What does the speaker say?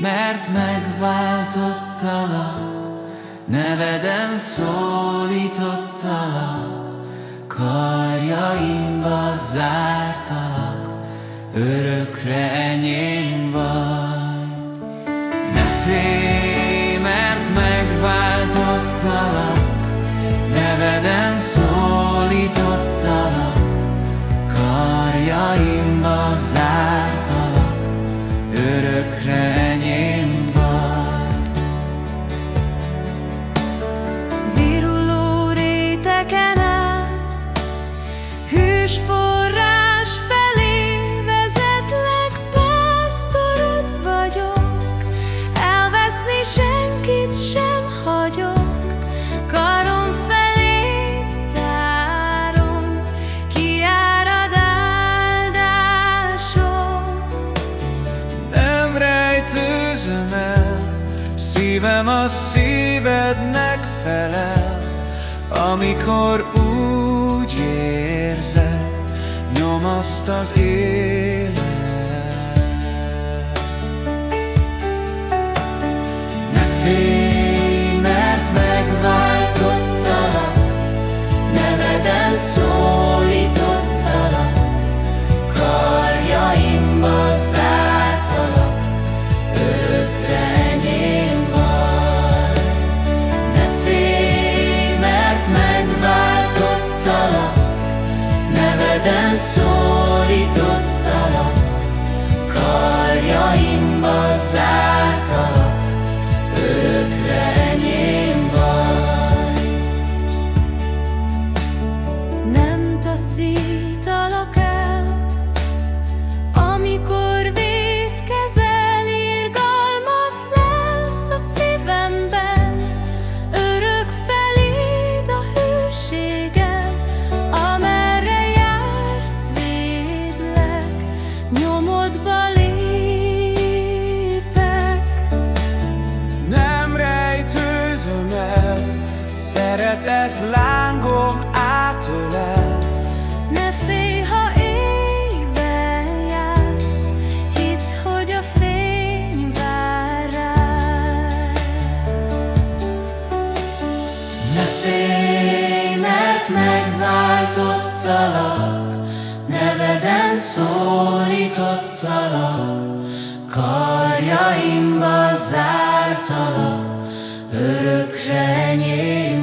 mert megváltottalak, Neveden szólítottalak, Karjaimba zártalak, Örökre enyém vagy. Szívem a szívednek felel, amikor úgy érzed, nyomaszt az élet. Szeretet lángom átölel. Ne félj, ha éjben jársz, hidd, hogy a fény vár rád. Ne félj, mert megváltottalak, neveden szólítottalak, karjaimba zártalak, örökre enyém